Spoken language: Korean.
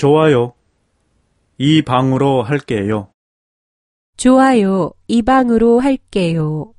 좋아요. 이 방으로 할게요. 좋아요. 이 방으로 할게요.